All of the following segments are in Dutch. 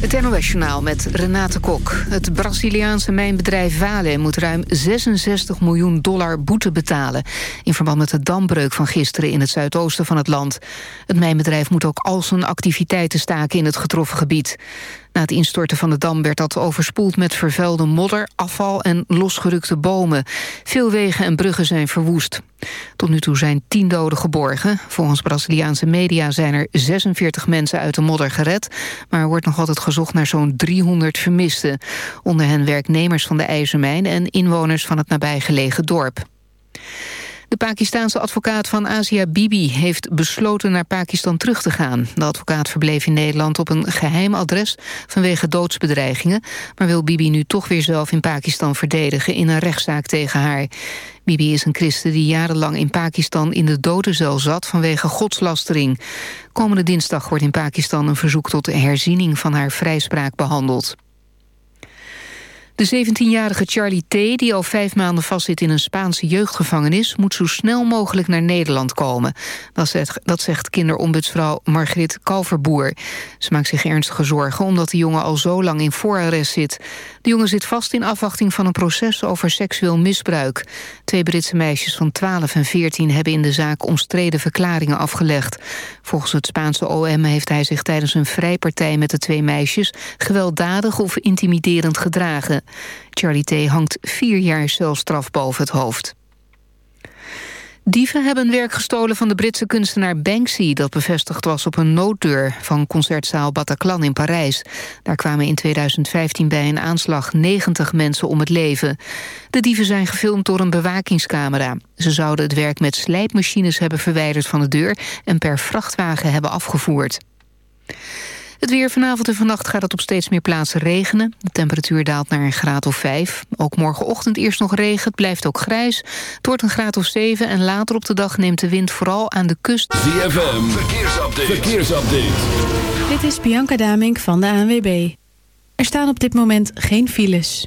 Het NOS-journaal met Renate Kok. Het Braziliaanse mijnbedrijf Vale moet ruim 66 miljoen dollar boete betalen... in verband met de dambreuk van gisteren in het zuidoosten van het land. Het mijnbedrijf moet ook al zijn activiteiten staken in het getroffen gebied. Na het instorten van de dam werd dat overspoeld met vervuilde modder, afval en losgerukte bomen. Veel wegen en bruggen zijn verwoest. Tot nu toe zijn tien doden geborgen. Volgens Braziliaanse media zijn er 46 mensen uit de modder gered... maar er wordt nog altijd gezocht naar zo'n 300 vermisten. Onder hen werknemers van de ijzermijn en inwoners van het nabijgelegen dorp. De Pakistaanse advocaat van Asia Bibi heeft besloten naar Pakistan terug te gaan. De advocaat verbleef in Nederland op een geheim adres vanwege doodsbedreigingen, maar wil Bibi nu toch weer zelf in Pakistan verdedigen in een rechtszaak tegen haar. Bibi is een christen die jarenlang in Pakistan in de dodencel zat vanwege godslastering. Komende dinsdag wordt in Pakistan een verzoek tot herziening van haar vrijspraak behandeld. De 17-jarige Charlie T., die al vijf maanden vastzit in een Spaanse jeugdgevangenis... moet zo snel mogelijk naar Nederland komen. Dat zegt, dat zegt kinderombudsvrouw Margrit Kalverboer. Ze maakt zich ernstige zorgen omdat de jongen al zo lang in voorarrest zit. De jongen zit vast in afwachting van een proces over seksueel misbruik. Twee Britse meisjes van 12 en 14 hebben in de zaak omstreden verklaringen afgelegd. Volgens het Spaanse OM heeft hij zich tijdens een vrijpartij met de twee meisjes... gewelddadig of intimiderend gedragen. Charlie T. hangt vier jaar celstraf boven het hoofd. Dieven hebben werk gestolen van de Britse kunstenaar Banksy... dat bevestigd was op een nooddeur van concertzaal Bataclan in Parijs. Daar kwamen in 2015 bij een aanslag 90 mensen om het leven. De dieven zijn gefilmd door een bewakingscamera. Ze zouden het werk met slijpmachines hebben verwijderd van de deur... en per vrachtwagen hebben afgevoerd. Het weer vanavond en vannacht gaat het op steeds meer plaatsen regenen. De temperatuur daalt naar een graad of 5. Ook morgenochtend eerst nog regen, het blijft ook grijs. Het wordt een graad of 7 en later op de dag neemt de wind vooral aan de kust... ZFM, verkeersupdate. verkeersupdate. Dit is Bianca Damink van de ANWB. Er staan op dit moment geen files.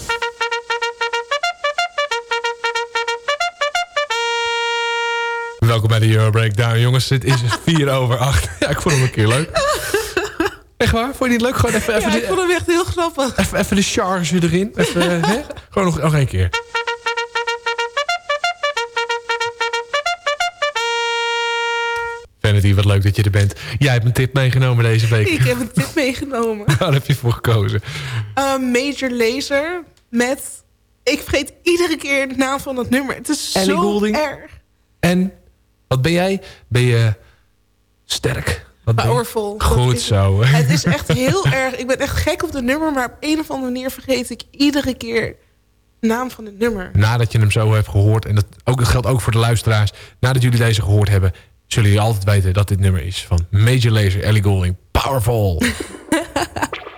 Welkom bij de Euro Breakdown, jongens. Het is 4 over 8. Ja, ik vond hem een keer leuk. Echt waar? Vond je niet leuk? Gewoon even, even, Ja, ik de, vond hem echt heel grappig. even, even de charge erin. Even, hè? Gewoon nog, nog één keer. Vanity, wat leuk dat je er bent. Jij hebt een tip meegenomen deze week. Ik heb een tip meegenomen. Waar heb je voor gekozen? Uh, Major Laser met... Ik vergeet iedere keer de naam van het nummer. Het is Ellie zo Goulding? erg. En wat ben jij? Ben je sterk? Wat Goed zo. Het is echt heel erg... Ik ben echt gek op het nummer, maar op een of andere manier vergeet ik iedere keer de naam van het nummer. Nadat je hem zo hebt gehoord, en dat, ook, dat geldt ook voor de luisteraars... nadat jullie deze gehoord hebben... zullen jullie altijd weten dat dit nummer is van Major Lazer, Ellie Goulding. Powerful.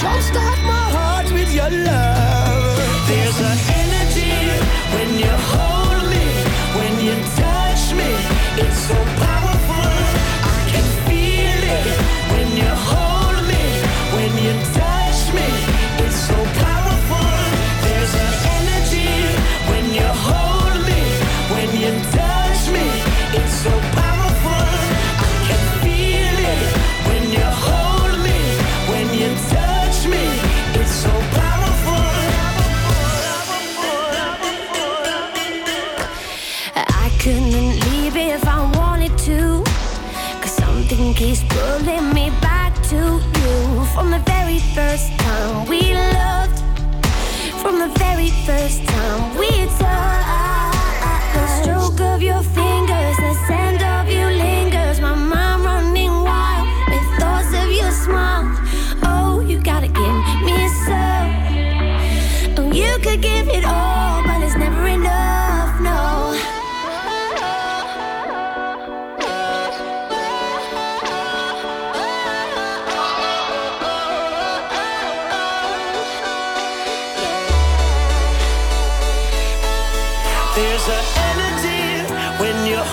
Jumpstart my heart with your love. There's an energy when you hold me, when you touch me. It's so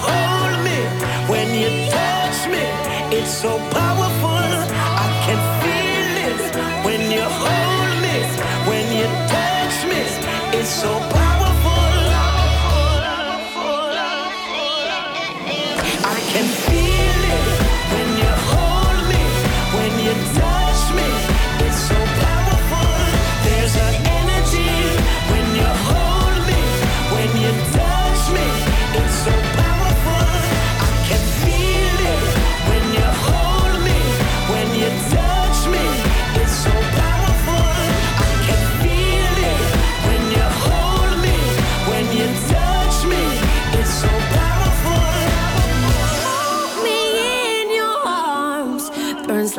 hold me, when you touch me. It's so powerful,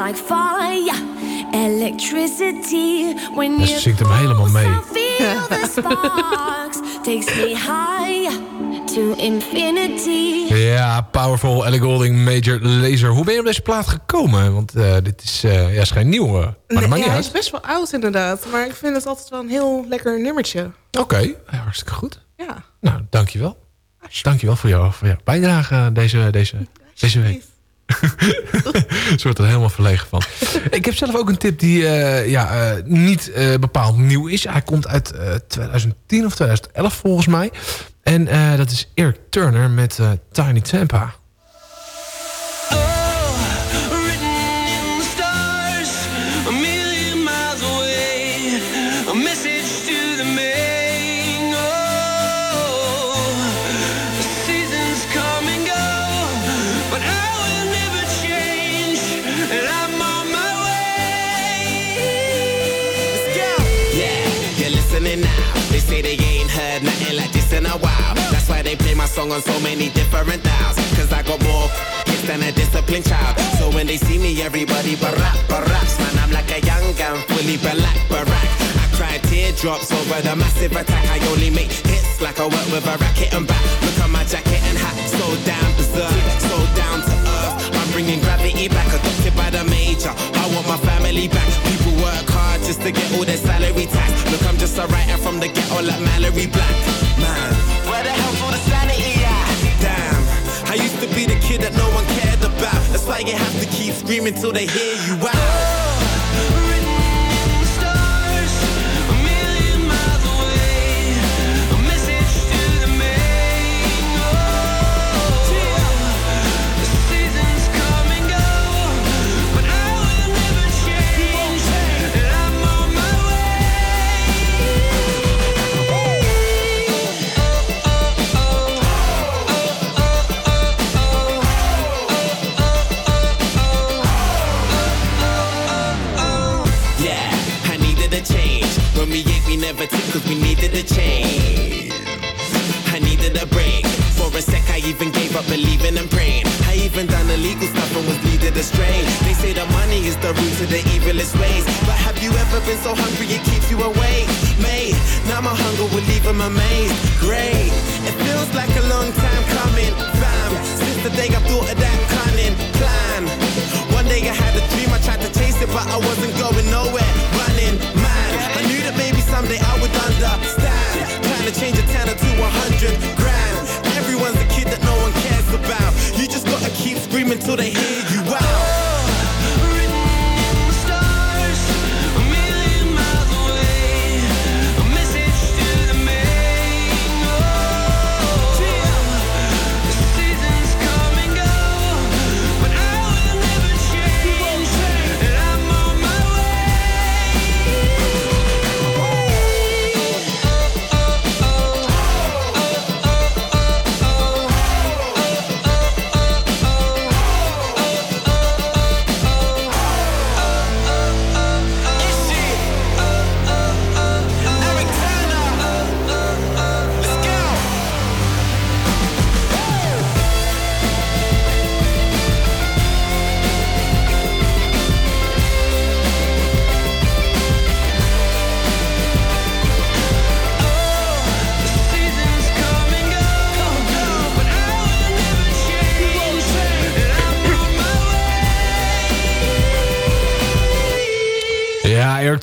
like fire, electricity. When Ja, you ze zingt hem helemaal mee. feel the sparks, takes me higher to infinity. Ja, Powerful, Ellie Goulding, Major Lazer. Hoe ben je op deze plaat gekomen? Want eh, dit is, eh, ja, is geen nieuwe, maar dat Nee, maakt ja, niet hij is best wel oud inderdaad. Maar ik vind het altijd wel een heel lekker nummertje. Oké, ja, hartstikke goed. Ja. Nou, dankjewel. Dankjewel voor jouw, voor jouw bijdrage deze, deze, deze week. Ze er helemaal verlegen van. ik heb zelf ook een tip die eh, ja, eh, niet eh, bepaald nieuw is. Hij komt uit eh, 2010 of 2011 volgens mij. En dat is Eric Turner met Tiny Tampa. You're now. They say they ain't heard nothing like this in a while. That's why they play my song on so many different dials. Cause I got more hits than a disciplined child. So when they see me, everybody barack, baracks. Man, I'm like a young gun, fully black, barack. I cry teardrops over the massive attack. I only make hits like I work with a racket and back. Look at my jacket and hat, so down berserk, so down to earth. Bringing gravity back, adopted by the major. I want my family back. People work hard just to get all their salary tax. Look, I'm just a writer from the ghetto like Mallory Black. Man, where the hell's all the sanity at? Damn, I used to be the kid that no one cared about. That's why you have to keep screaming till they hear you out. Took cause we needed a change. I needed a break. For a sec, I even gave up believing and praying. I even done illegal stuff and was needed astray. They say the money is the root of the evilest ways. But have you ever been so hungry it keeps you awake? Mate, now my hunger will leave them amazed. Great, it feels like a long time coming. Fam, since the day I thought of that cunning plan. One day I had a dream, I tried to chase it, but I wasn't going nowhere. Running mad, I knew that maybe someday I would understand. Trying to change a tenner to a hundred grand. Everyone's a kid that no one cares about. You just gotta keep screaming till they hear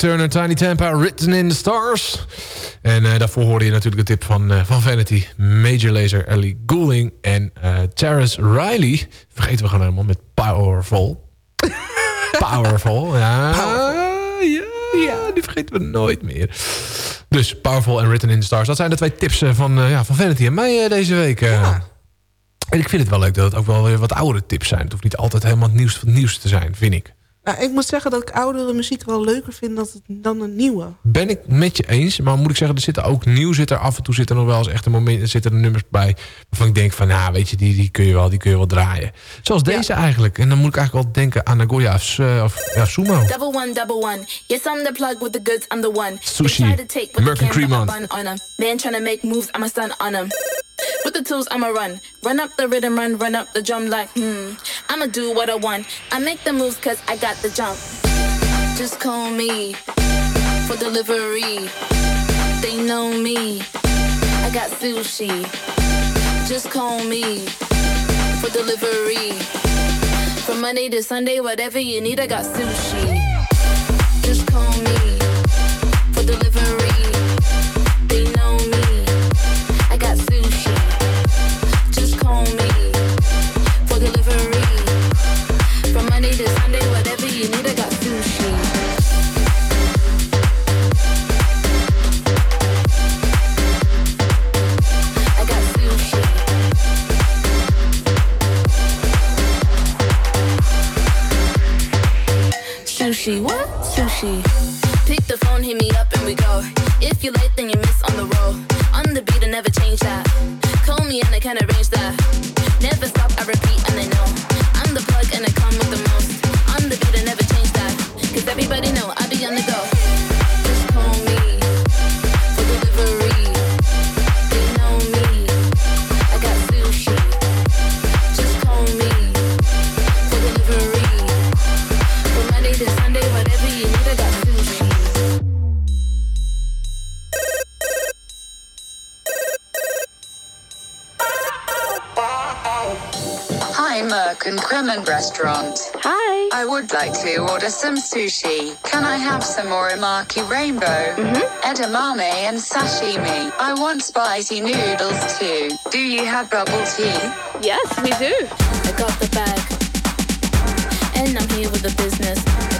Turner, Tiny Tampa, Written in the Stars. En eh, daarvoor hoorde je natuurlijk de tip van, eh, van Vanity. Major Lazer, Ellie Goulding en Terrence Riley. Vergeten we gewoon helemaal met Powerful. Powerful, ja. Ja, ja, die vergeten we nooit meer. Dus Powerful en Written in the Stars. Dat zijn de twee tips van, ja, van Vanity en mij deze week. En ik vind het wel leuk dat het ook wel weer wat oudere tips zijn. Het hoeft niet altijd helemaal het nieuws van het nieuws te zijn, vind ik. Nou, ik moet zeggen dat ik oudere muziek wel leuker vind dan, het, dan een nieuwe. Ben ik met je eens. Maar moet ik zeggen, er zitten ook nieuw zit er af en toe zitten er nog wel eens echt een moment, zitten er nummers bij waarvan ik denk van, nou, weet je, die, die kun je wel, die kun je wel draaien. Zoals deze eigenlijk. En dan moet ik eigenlijk wel denken aan Nagoya of, eh, of ja, Sumo. Double one, double one. Yes, I'm the plug with the goods, I'm the one. Sushi. Camera, Cremant. Man trying to make moves, I'm a stun on 'em. The tools, I'ma run. Run up the rhythm, run, run up the drum like, hmm. I'ma do what I want. I make the moves cause I got the jump. Just call me for delivery. They know me. I got sushi. Just call me for delivery. From Monday to Sunday, whatever you need, I got sushi. manipulate restaurant. Hi. I would like to order some sushi. Can I have some orimaki rainbow, mm-hmm. edamame, and sashimi? I want spicy noodles too. Do you have bubble tea? Yes, we do. I got the bag, and I'm here with the business.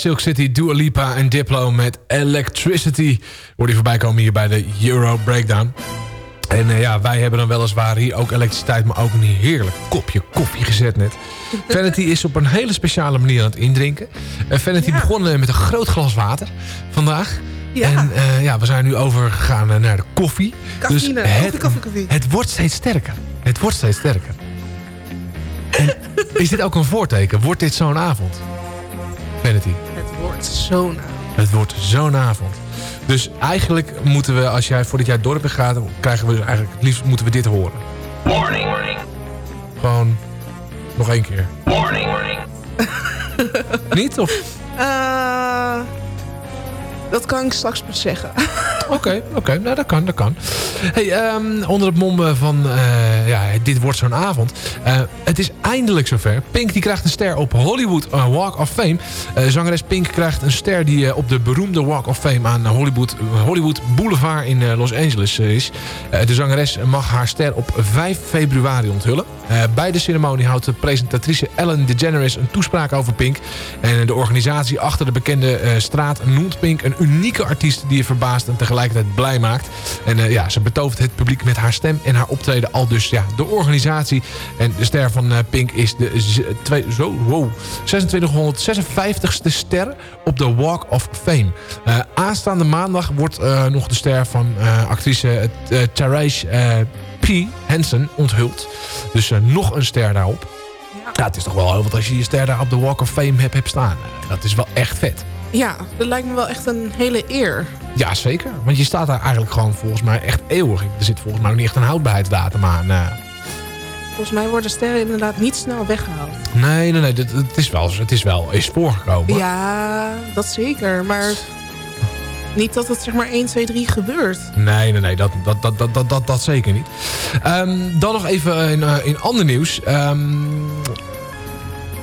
Silk City, Dua Lipa en Diplo met Electricity. Hoor die voorbij komen hier bij de Euro Breakdown. En eh, ja, wij hebben dan weliswaar hier ook elektriciteit... maar ook een heerlijk kopje koffie gezet net. Vanity is op een hele speciale manier aan het indrinken. Uh, Vanity begon eh, met een groot glas water vandaag. Ja. En ja, we zijn nu overgegaan naar de koffie. Cafeïne, dus koffie, koffie, koffie. het wordt steeds sterker. Het wordt steeds sterker. En is dit ook een voorteken? Wordt dit zo'n avond? Vanity. Het wordt zo'n Het wordt zo'n avond. Dus eigenlijk moeten we, als jij voordat jij het dorp in gaat... krijgen we dus eigenlijk het liefst moeten we dit horen. Warning, warning. Gewoon nog één keer. Warning, warning. Niet? Of... Eh, dat kan ik straks pas zeggen. Oké, oké, nou dat kan, dat kan. Hey, ehm, onder het mom van, eh, ja, dit wordt zo'n avond. Eh, het is eindelijk zover. Pink die krijgt een ster op Hollywood eh, Walk of Fame. Eh, zangeres Pink krijgt een ster die eh, op de beroemde Walk of Fame aan Hollywood, Hollywood Boulevard in eh, Los Angeles eh, is. Eh, de zangeres mag haar ster op 5 februari onthullen. Eh, bij de ceremonie houdt de presentatrice Ellen DeGeneres een toespraak over Pink. En de organisatie achter de bekende eh, straat noemt Pink een unieke artiest die je verbaast en tegelijkertijd blij maakt. En eh, ja, ze betovert het publiek met haar stem en haar optreden al dus ja, de organisatie. En de ster van eh, Pink is de z- twee, zo, wow, 2656ste ster op de Walk of Fame. Eh, aanstaande maandag wordt eh, nog de ster van eh, actrice uh, Therese eh, P. Hansen onthuld. Dus eh, nog een ster daarop. Ja. het is toch wel heel wat als je je ster daar op de Walk of Fame hebt, hebt staan. Eh, Dat is wel echt vet. Ja, dat lijkt me wel echt een hele eer. Ja, zeker. Want je staat daar eigenlijk gewoon volgens mij echt eeuwig. Er zit volgens mij ook niet echt een houdbaarheidsdatum aan. eh. Volgens mij worden sterren inderdaad niet snel weggehaald. nee, nee, nee. dit- Het is wel, het is wel is voorgekomen. Ja, dat zeker. Maar niet dat het zeg maar 1, 2, 3 gebeurt. Nee, nee, nee, dat, dat, dat, dat, dat, dat, dat zeker niet. Ehm, dan nog even in, eh, in ander nieuws. Ehm,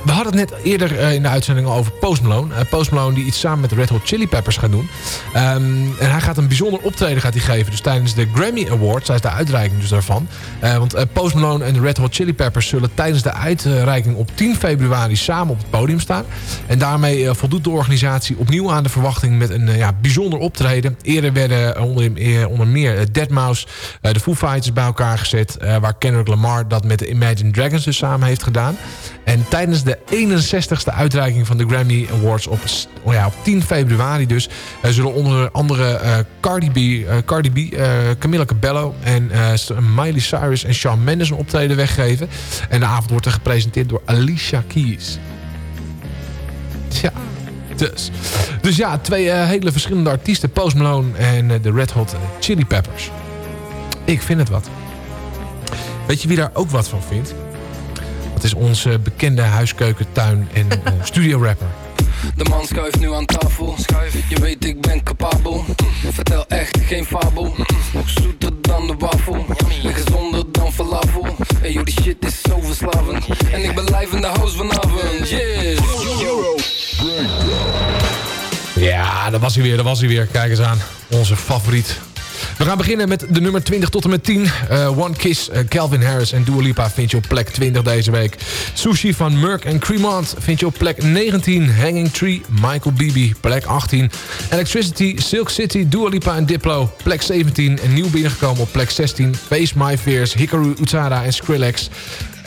we hadden het net eerder eh, in de uitzending over Post Malone. Eh, Post Malone die iets samen met de Red Hot Chili Peppers gaat doen. Ehm, en hij gaat een bijzonder optreden gaat hij geven. Dus tijdens de Grammy Awards. Is de uitreiking dus daarvan. Eh, want Post Malone en de Red Hot Chili Peppers zullen tijdens de uitreiking op 10 februari samen op het podium staan. En daarmee voldoet de organisatie opnieuw aan de verwachting met een ja, bijzonder optreden. Eerder werden onder, onder meer eh, Deadmau5, eh, de Foo Fighters bij elkaar gezet. waar Kendrick Lamar dat met de Imagine Dragons dus samen heeft gedaan. En tijdens de 61ste uitreiking van de Grammy Awards op, oh ja, op 10 februari dus... eh, zullen onder andere eh, Cardi B, eh, Cardi B eh, Camila Cabello en Miley Cyrus en Shawn Mendes een optreden weggeven. En de avond wordt er gepresenteerd door Alicia Keys. Tja, dus. Dus ja, twee hele verschillende artiesten. Post Malone en de Red Hot Chili Peppers. Ik vind het wat. Weet je wie daar ook wat van vindt? Dat is onze bekende huiskeukentuin en uh, studio rapper. De man schuift nu aan tafel. Je weet ik ben capabel. Vertel echt geen fabel. Nog zoeter dan de wafel. En gezonder dan falafel. Hey yo, die shit is zo verslavend. En ik ben live in de house vanavond. Yes. Ja, daar was hij weer, daar was hij weer. Kijk eens aan. Onze favoriet. We gaan beginnen met de nummer 20 tot en met 10. Eh, One Kiss, eh, Calvin Harris en Dua Lipa vind je op plek 20 deze week. Sushi van Merck en Cremant vind je op plek 19. Hanging Tree, Michael Bibi, plek 18. Electricity, Silk City, Dua Lipa en Diplo, plek 17. En nieuw binnengekomen op plek 16. Face My Fears, Hikaru Utada en Skrillex.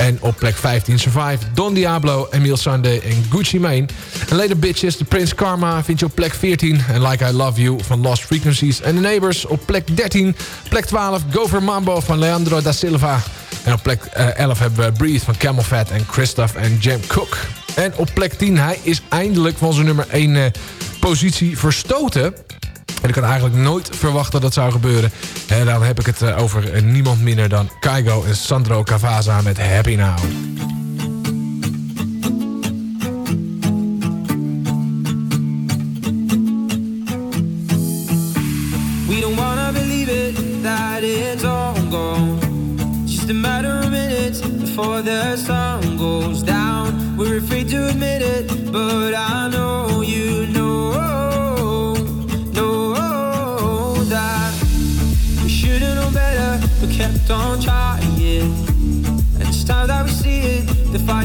En op plek 15 Survive, Don Diablo, Emil Sande en Gucci Mane. En Later Bitches, de Prince Karma vind je op plek 14. En Like I Love You van Lost Frequencies en The Neighbors op plek 13. Plek 12, Go Mambo van Leandro da Silva. En op plek eh, 11 hebben we Breathe van Camel Fat en Christoph en Jam Cook. En op plek 10, hij is eindelijk van zijn nummer 1 eh, positie verstoten. En ik had eigenlijk nooit verwacht dat dat zou gebeuren. En dan heb ik het eh, over eh, niemand minder dan Kaigo en Sandro Cavazza met Happy Now.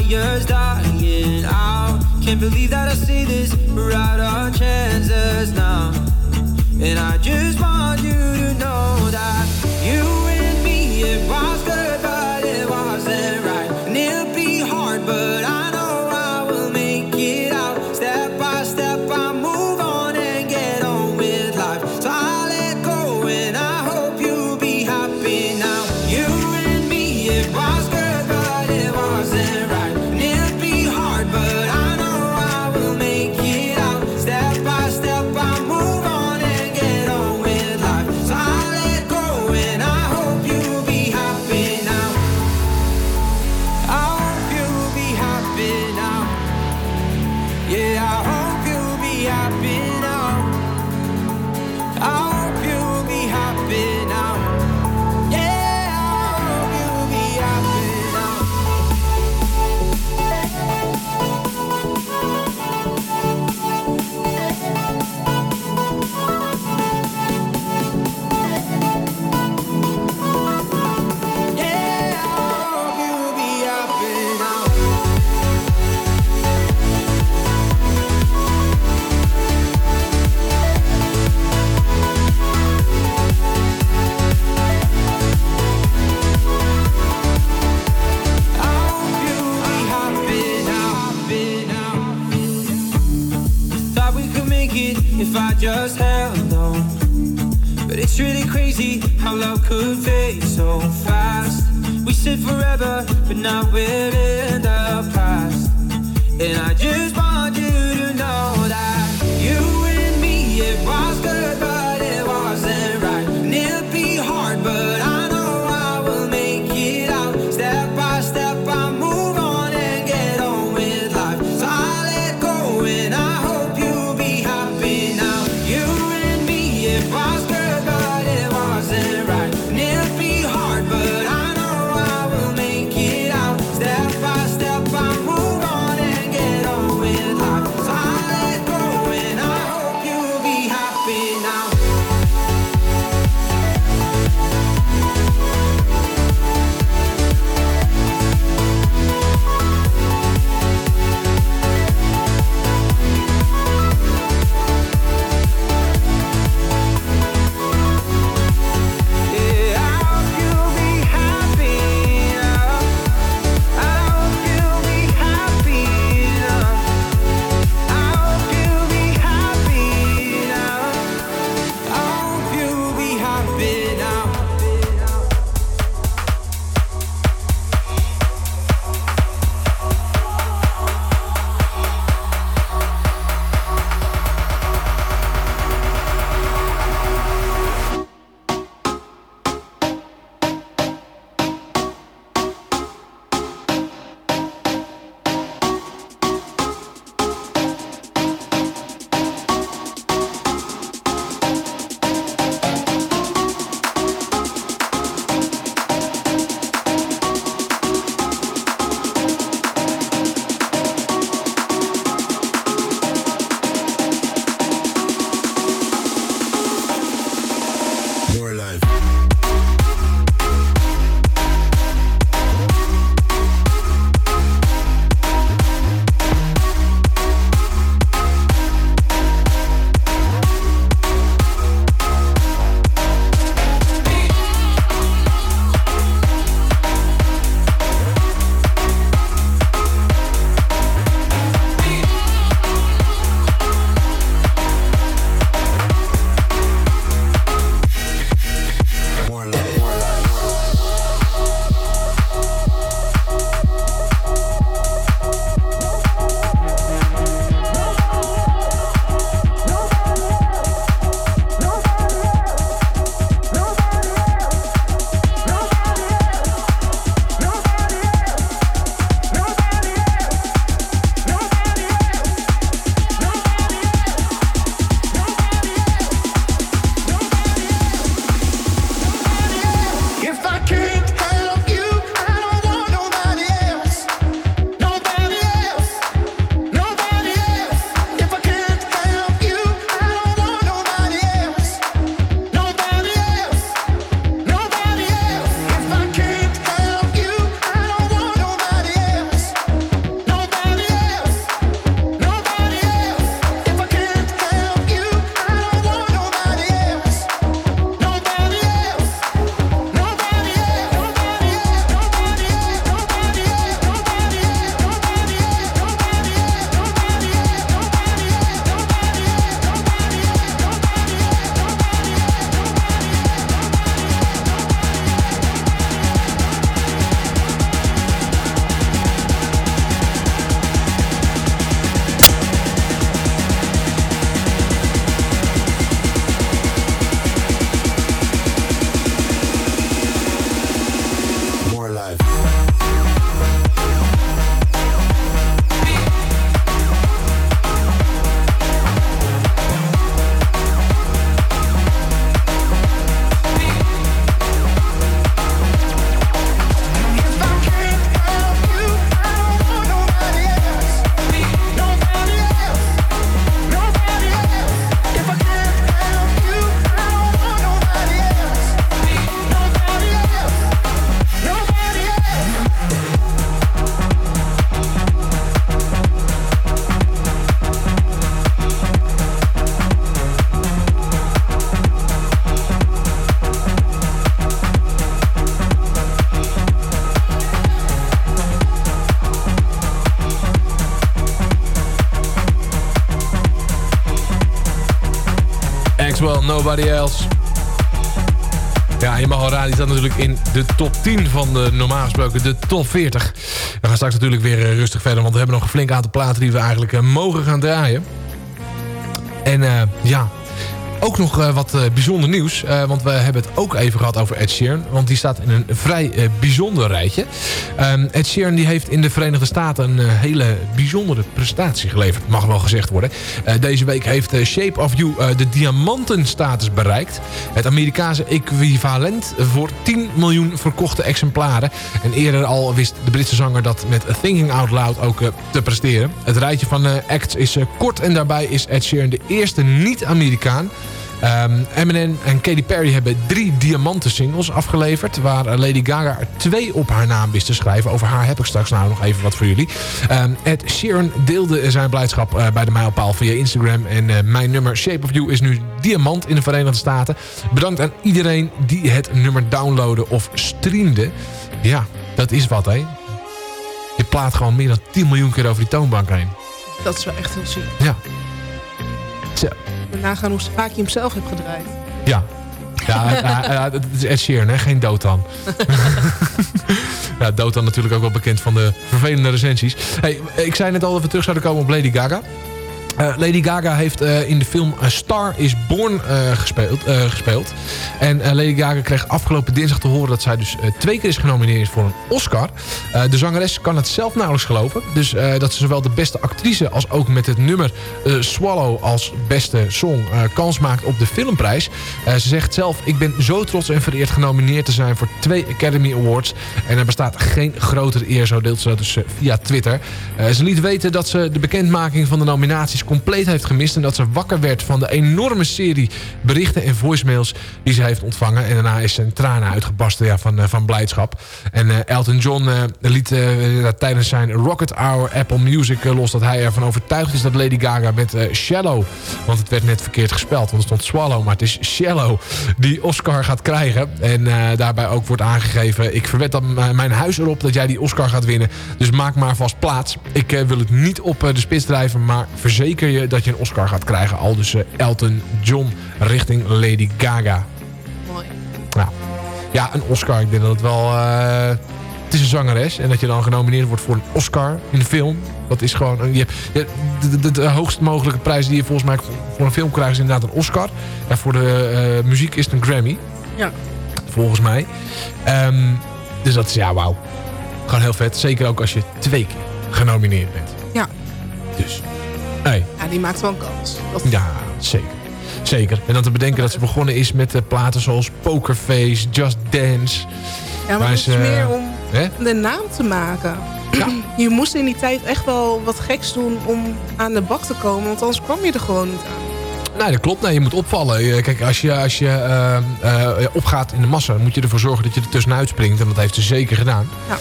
years dying out. Can't believe that I see this. We're out our chances now. And I I will. Nobody Else. Ja, raden, die staat natuurlijk in de top 10 van de normaal gesproken de top 40. We gaan straks natuurlijk weer eh, rustig verder, want we hebben nog een flink aantal platen die we eigenlijk eh, mogen gaan draaien. En eh, ja, ook nog eh, wat eh, bijzonder nieuws. eh, want we hebben het ook even gehad over Ed Sheeran. Want die staat in een vrij bijzonder rijtje. Ehm, Ed Sheeran die heeft in de Verenigde Staten een hele bijzondere prestatie geleverd. Mag wel gezegd worden. Deze week heeft Shape of You de diamantenstatus bereikt. Het Amerikaanse equivalent voor 10 miljoen verkochte exemplaren. En eerder al wist de Britse zanger dat met Thinking Out Loud ook te presteren. Het rijtje van acts is kort en daarbij is Ed Sheeran de eerste niet-Amerikaan Ehm, Eminem en Katy Perry hebben drie diamanten singles afgeleverd... waar eh, Lady Gaga er twee op haar naam wist te schrijven. Over haar heb ik straks nou nog even wat voor jullie. Ehm, Ed Sheeran deelde zijn blijdschap eh, bij de mijlpaal via Instagram... en eh, mijn nummer Shape of You is nu diamant in de Verenigde Staten. Bedankt aan iedereen die het nummer downloadde of streamde. Ja, dat is wat, hè. Je plaat gewoon meer dan 10 miljoen keer over die toonbank heen. Dat is wel echt heel ziek. Ja. Zo. Nagaan hoe vaak je hem zelf hebt gedraaid. Ja. Ja, ja, ja, het is Ed Sheeran, hè? geen Dotan. ja, Dotan natuurlijk ook wel bekend van de vervelende recensies. Hey, ik zei net al dat we terug zouden komen op Lady Gaga. Eh, Lady Gaga heeft eh, in de film Star is Born eh, gespeeld, gespeeld. En Lady Gaga kreeg afgelopen dinsdag te horen... dat zij dus twee keer is genomineerd voor een Oscar. De zangeres kan het zelf nauwelijks geloven. Dus dat ze zowel de beste actrice als ook met het nummer Swallow... als beste song kans maakt op de filmprijs. Ze zegt zelf... ik ben zo trots en vereerd genomineerd te zijn... voor twee Academy Awards. En er bestaat geen grotere eer, zo deelt ze dat dus via Twitter. Ze liet weten dat ze de bekendmaking van de nominaties compleet heeft gemist... en dat ze wakker werd van de enorme serie berichten en voicemails die ze heeft ontvangen. En daarna is ze een tranen uitgebarsten ja, van, eh, van blijdschap. En eh, Elton John eh, liet tijdens zijn Rocket Hour Apple Music los... dat hij ervan overtuigd is dat Lady Gaga met Shallow... want het werd net verkeerd gespeld, want er stond Swallow... maar het is Shallow, die Oscar gaat krijgen. En daarbij ook wordt aangegeven... ik verwed dan m- mijn huis erop dat jij die Oscar gaat winnen. Dus maak maar vast plaats. Ik wil het niet op de spits drijven... maar verzeker je dat je een Oscar gaat krijgen. Al dus eh, Elton John richting Lady Gaga. Mooi. Nou, ja, een Oscar. Ik denk dat het wel... eh, het is een zangeres. En dat je dan genomineerd wordt voor een Oscar in de film. Dat is gewoon... Je, hebt- je, de, de, de hoogst mogelijke prijs die je volgens mij voor een film krijgt... is inderdaad een Oscar. En voor de eh, muziek is het een Grammy. Ja. Volgens mij. Ehm, dus dat is, ja, wauw. Gewoon heel vet. Zeker ook als je twee keer genomineerd bent. Ja. Dus, hey. Ja, die maakt wel een kans. Dat... Ja, zeker. Zeker. En dan te bedenken dat ze begonnen is met eh, platen zoals Pokerface, Just Dance. Ja, maar het is meer om hè? de naam te maken. Je moest in die tijd echt wel wat geks doen om aan de bak te komen. Want anders kwam je er gewoon niet aan. Nee, dat klopt. Nee, je moet opvallen. Eh, Kijk, als je, als je eh, eh, opgaat in de massa... moet je ervoor zorgen dat je er tussenuit springt. En dat heeft ze zeker gedaan. Ja.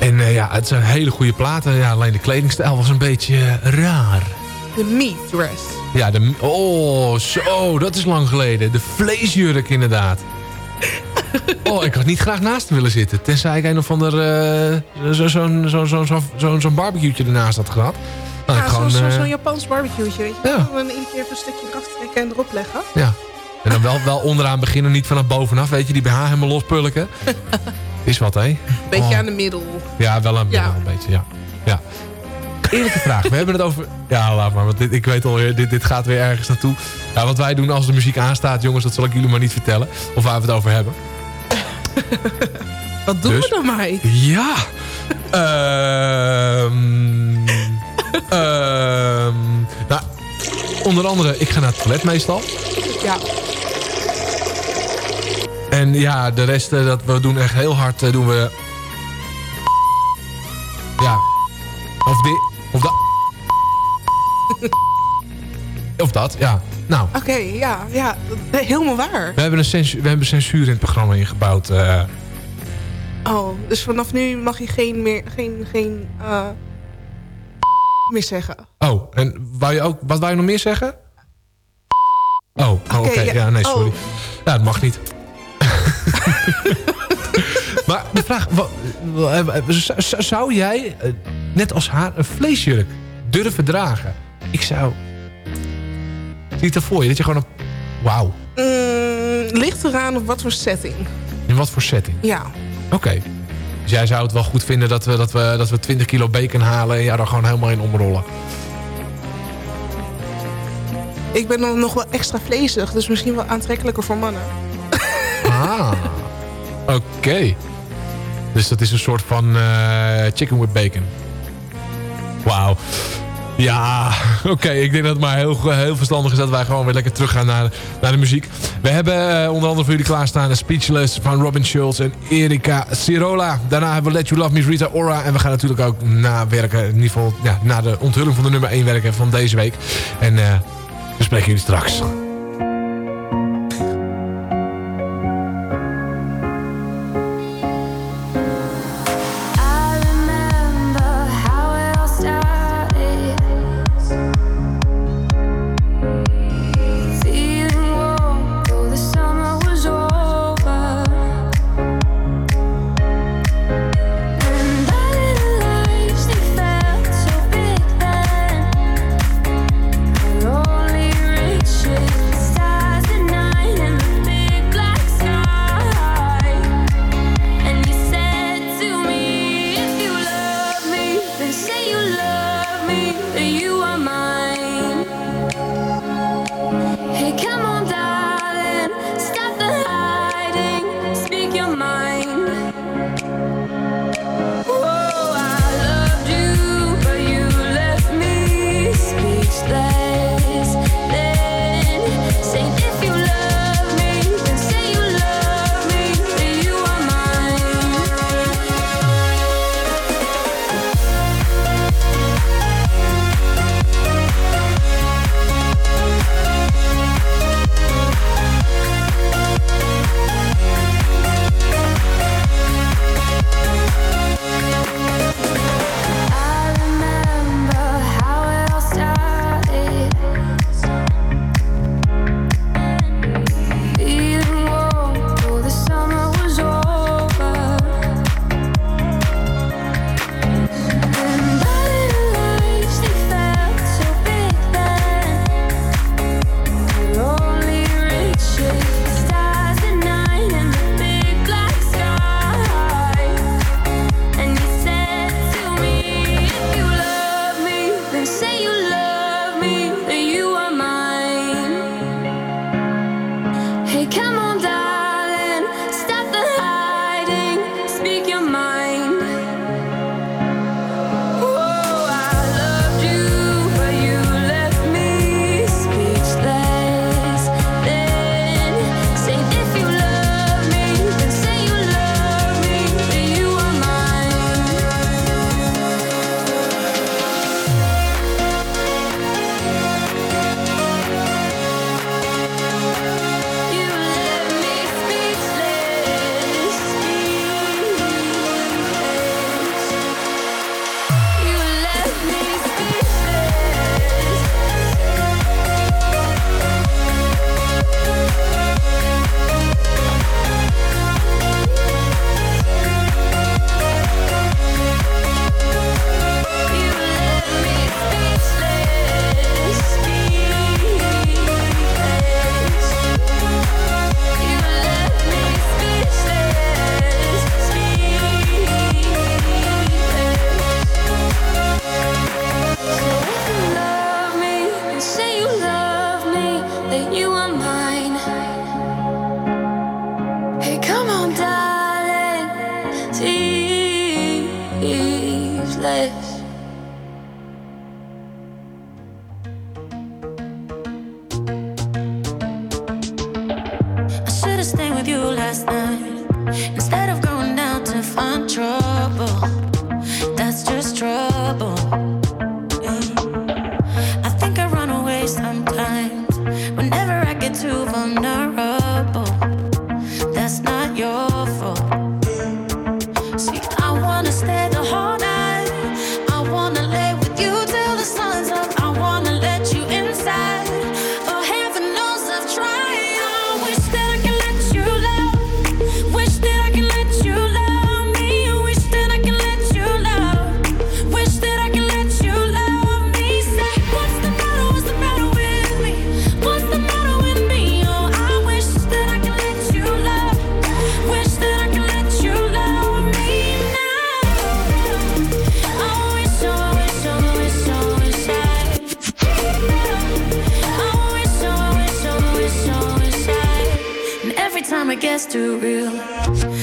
En eh, ja, het zijn hele goede platen. Ja, alleen de kledingstijl was een beetje eh, raar. De meat dress. Ja, de, oh, zo, dat is lang geleden. De vleesjurk inderdaad. Oh, ik had niet graag naast hem willen zitten. Tenzij ik een of ander uh, zo'n zo, zo, zo, zo, zo, zo barbecue'tje ernaast had gehad. Dan ja, zo'n zo, zo Japans barbecue'tje, weet je. Ja. En iedere keer even een stukje eraf trekken en erop leggen. Ja. En dan wel, wel onderaan beginnen, niet vanaf bovenaf. Weet je, die BH helemaal lospulken. Is wat, hè? Beetje Oh. aan de middel. Ja, wel een, Ja. wel een beetje, ja. ja. Eerlijke vraag. We hebben het over... Ja, laat maar. Want dit, ik weet alweer, dit, dit gaat weer ergens naartoe. Ja, wat wij doen als de muziek aanstaat, jongens, dat zal ik jullie maar niet vertellen. Of waar we het over hebben. Wat doen Dus? we dan, Mike? Ja. Ehm ehm nou, onder andere, ik ga naar het toilet meestal. Ja. En ja, de rest, eh, dat we doen echt heel hard, eh, doen we... Ja. Of dit, of dat. of dat, ja. Nou, Oké, ja, ja. Helemaal waar. we hebben, een censuur, we hebben censuur in het programma ingebouwd. eh. Oh, dus vanaf nu mag je geen meer, geen, geen, eh meer zeggen. oh, en wou je ook, wat wou je nog meer zeggen? Oh, oh, oké. Ja. nee, sorry. Oh. Ja, dat mag niet. maar de vraag, eh, zou jij, eh, net als haar, een vleesjurk durven dragen? Ik zou... Zie het er voor je? Dat je gewoon een Wauw. Mm, ligt eraan op wat voor setting. In wat voor setting? Ja. Oké. Dus jij zou het wel goed vinden dat we, dat, we, dat we 20 kilo bacon halen... en ja, daar gewoon helemaal in omrollen. Ik ben dan nog wel extra vlezig, dus misschien wel aantrekkelijker voor mannen. Ah, oké. Dus dat is een soort van eh, chicken with bacon. Wauw. Ja, oké. Ik denk dat het maar heel, heel verstandig is dat wij gewoon weer lekker teruggaan naar, naar de muziek. We hebben eh, onder andere voor jullie klaarstaan Speechless van Robin Schulz en Erika Cirola. Daarna hebben we Let You Love Me, Rita Ora. En we gaan natuurlijk ook nawerken, in ieder geval ja, naar de onthulling van de nummer 1 werken van deze week. En eh, we spreken jullie straks. Come on, darling, that's too real.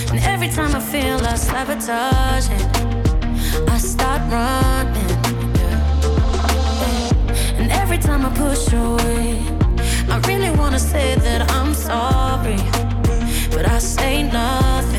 And every time I feel I sabotage it, I start running. And every time I push away, I really wanna say that I'm sorry, but I say nothing.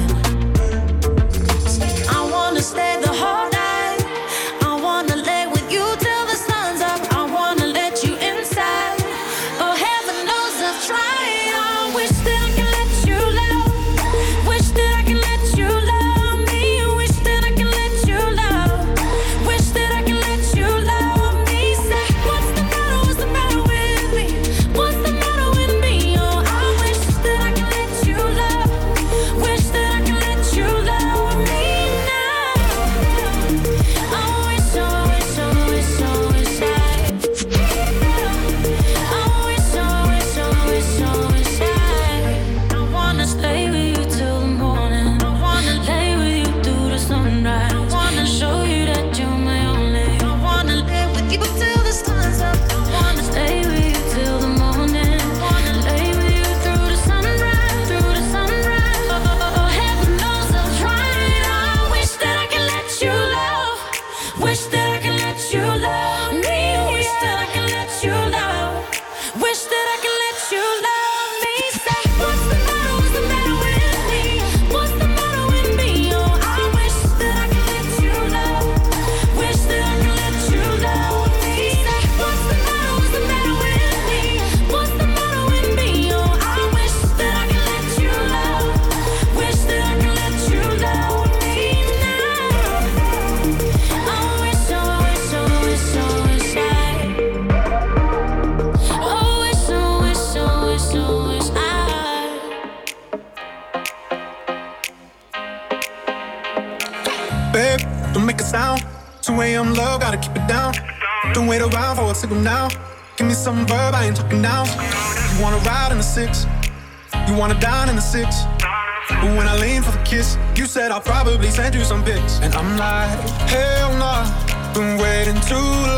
send you some bits, And I'm like, hell nah, been waiting too long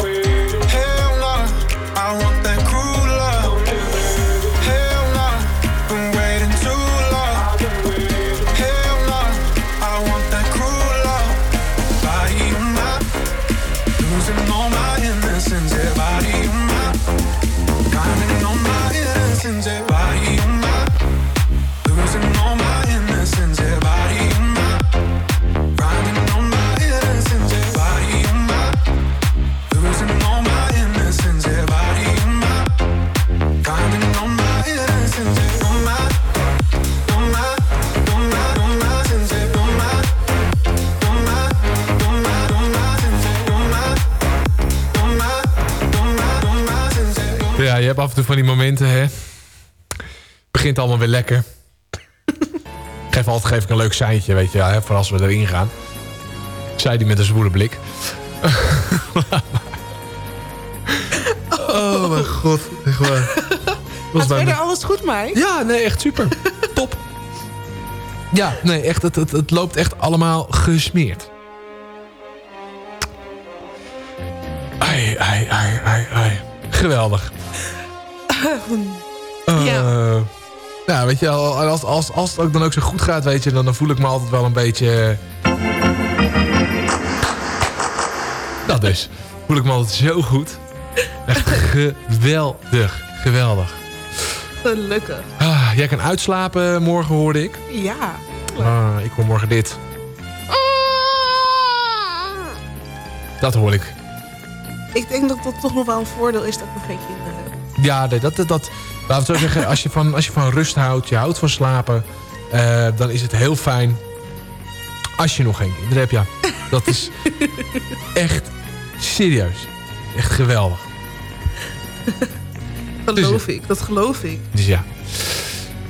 hebt af en toe van die momenten, hè? Begint allemaal weer lekker. geef altijd geef ik een leuk seintje, weet je, wel, hè, voor als we erin gaan. Zei die met een zwoele blik. oh mijn god, echt waar. Was verder alles goed, Mike? Ja, nee, echt super. Top. Ja, nee, echt, het, het, het loopt echt allemaal gesmeerd. Ai, ai, ai, ai, ai. Geweldig. Eh, Ja. Nou, weet je, als, als, als het ook dan ook zo goed gaat, weet je, dan, dan voel ik me altijd wel een beetje... Dat dus. Voel ik me altijd zo goed. Echt geweldig. Geweldig. Gelukkig. Ah, jij kan uitslapen morgen, hoorde ik. Ja. Ah, ik hoor morgen dit. Dat hoor ik. Ik denk dat dat toch nog wel een voordeel is dat ik nog geen kinderen. Ja, nee, dat, dat, dat, laten we zo zeggen, als je, van, als je van rust houdt, je houdt van slapen, eh, dan is het heel fijn als je nog geen kinderen hebt. Ja, dat is echt serieus. Echt geweldig. Geloof ik, dat geloof ik. Dus ja.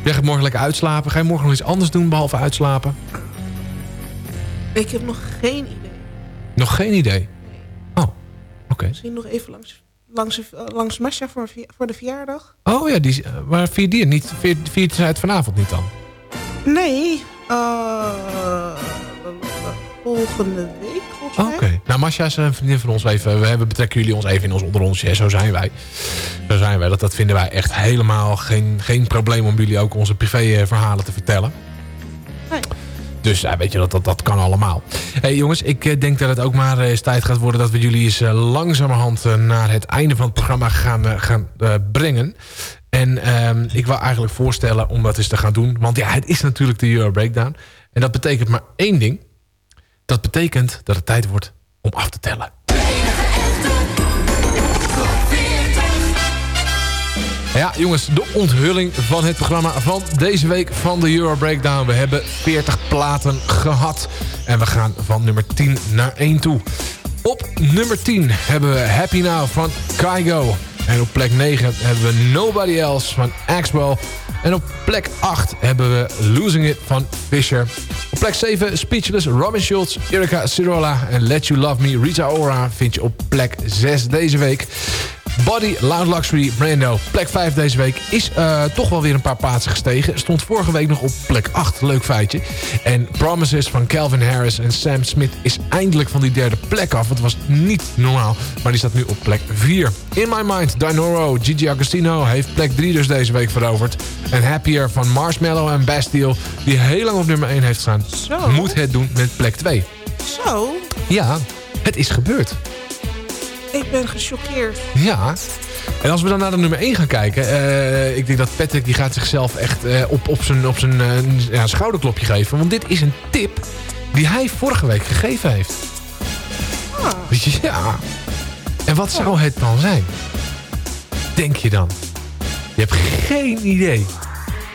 Jij gaat morgen lekker uitslapen. Ga je morgen nog iets anders doen behalve uitslapen? Ik heb nog geen idee. Nog geen idee. Oh, oké. Misschien nog even langs, langs, eh, langs Masha voor, voor de verjaardag. Oh ja, die, eh, maar vier die niet? Vier, viert zij het vanavond niet dan? Nee, eh, volgende week volgens Oké. mij. Nou, Masha is een vriendin van ons. Even, we hebben, betrekken jullie ons even in ons onder ons. Ja, zo zijn wij. Zo zijn wij. Dat, dat vinden wij echt helemaal geen, geen probleem om jullie ook onze privéverhalen te vertellen. Nee. Dus ja, weet je, dat, dat, dat kan allemaal. hey, jongens, ik eh, denk dat het ook maar eh, eens tijd gaat worden... dat we jullie eens eh, langzamerhand naar het einde van het programma gaan, gaan brengen. En ehm, ik wil eigenlijk voorstellen om dat eens te gaan doen. Want ja, het is natuurlijk de Euro Breakdown. En dat betekent maar één ding. Dat betekent dat het tijd wordt om af te tellen. Ja, jongens, de onthulling van het programma van deze week van de Euro Breakdown. We hebben 40 platen gehad. En we gaan van nummer 10 naar 1 toe. Op nummer 10 hebben we Happy Now van Kygo. En op plek 9 hebben we Nobody Else van Axwell. En op plek 8 hebben we Losing It van Fisher. Op plek 7 Speechless, Robin Schulz, Erika Cirola en Let You Love Me, Rita Ora vind je op plek 6 deze week. Body, Loud Luxury, Brando. Plek 5 deze week is eh, toch wel weer een paar plaatsen gestegen. Stond vorige week nog op plek 8. Leuk feitje. En Promises van Calvin Harris en Sam Smith is eindelijk van die derde plek af. Het was niet normaal, maar die staat nu op plek 4. In My Mind, Dinoro, Gigi Agostino heeft plek 3 dus deze week veroverd. En Happier van Marshmallow en Bastille, die heel lang op nummer 1 heeft gestaan, Zo. moet het doen met plek 2. Zo, Ja, het is gebeurd. Ik ben gechoqueerd. Ja. En als we dan naar de nummer 1 gaan kijken. eh, ik denk dat Patrick die gaat zichzelf echt eh, op, op zijn, op zijn eh, ja, schouderklopje geven. Want dit is een tip die hij vorige week gegeven heeft. Ja. En wat zou het dan zijn? Denk je dan? Je hebt geen idee.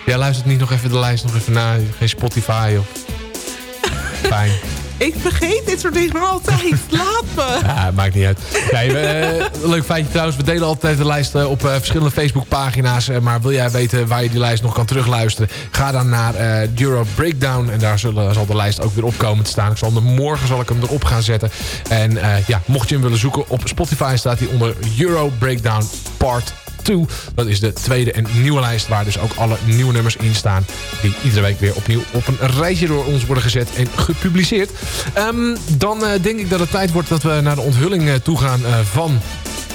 Jij luistert niet nog even de lijst nog even na. Geen Spotify of... Fijn. Ik vergeet dit soort dingen altijd. Laat me. Ja, maakt niet uit. Eh, leuk feitje trouwens. We delen altijd de lijst eh, op eh, verschillende Facebookpagina's. maar wil jij weten waar je die lijst nog kan terugluisteren? Ga dan naar Euro Breakdown. En daar zullen, zal de lijst ook weer op komen te staan. Ik zal morgen zal ik hem erop gaan zetten. En ja, mocht je hem willen zoeken op Spotify staat hij onder Euro Breakdown Part 2. Dat is de tweede en nieuwe lijst waar dus ook alle nieuwe nummers in staan. Die iedere week weer opnieuw op een rijtje door ons worden gezet en gepubliceerd. Ehm, dan eh, denk ik dat het tijd wordt dat we naar de onthulling eh, toe gaan eh, van...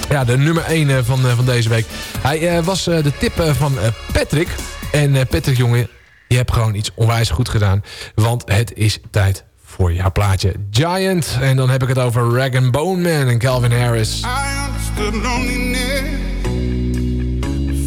Ja, de nummer 1 van, van deze week. Hij was de tip van Patrick. En Patrick, jongen, je hebt gewoon iets onwijs goed gedaan. Want het is tijd voor jouw plaatje Giant. En dan heb ik het over Rag Bone Man en Calvin Harris.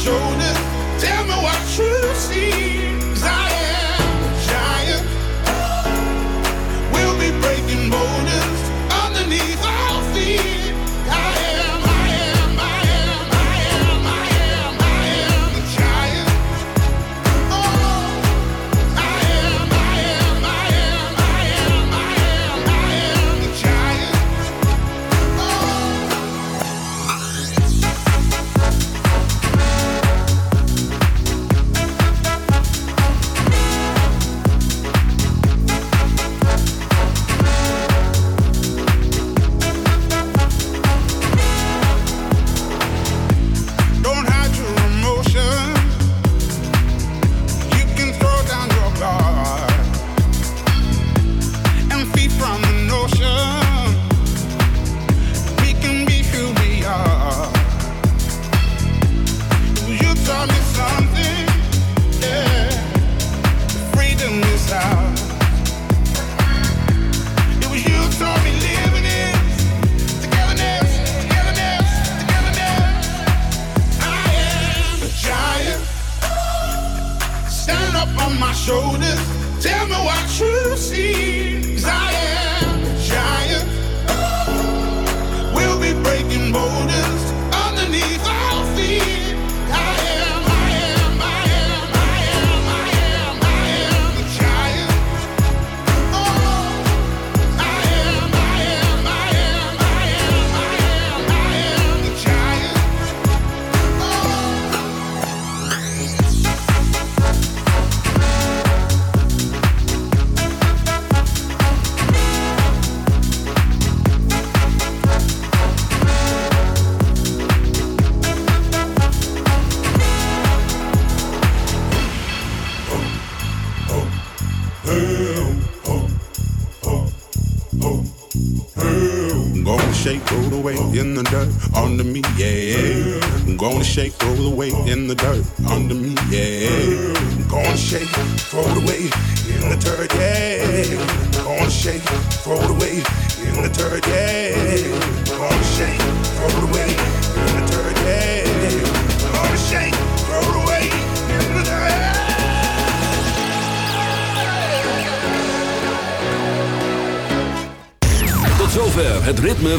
show.